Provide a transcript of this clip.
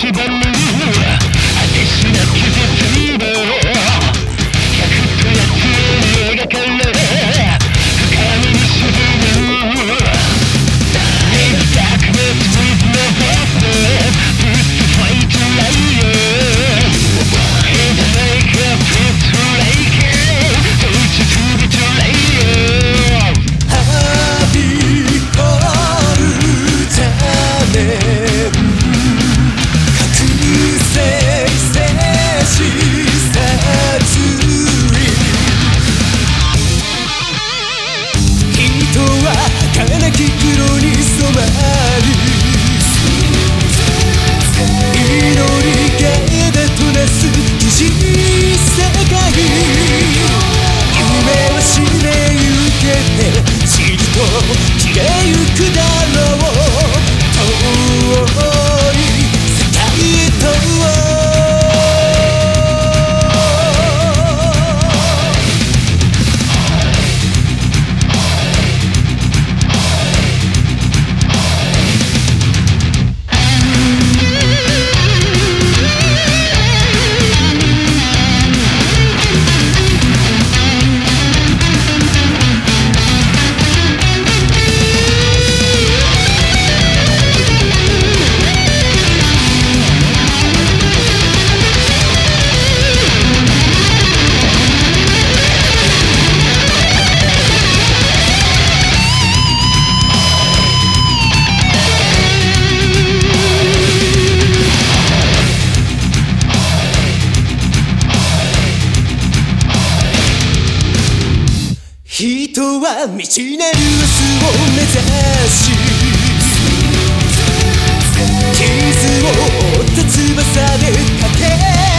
ಶಿವನು は満なる明日を目指し傷を負った翼で駆け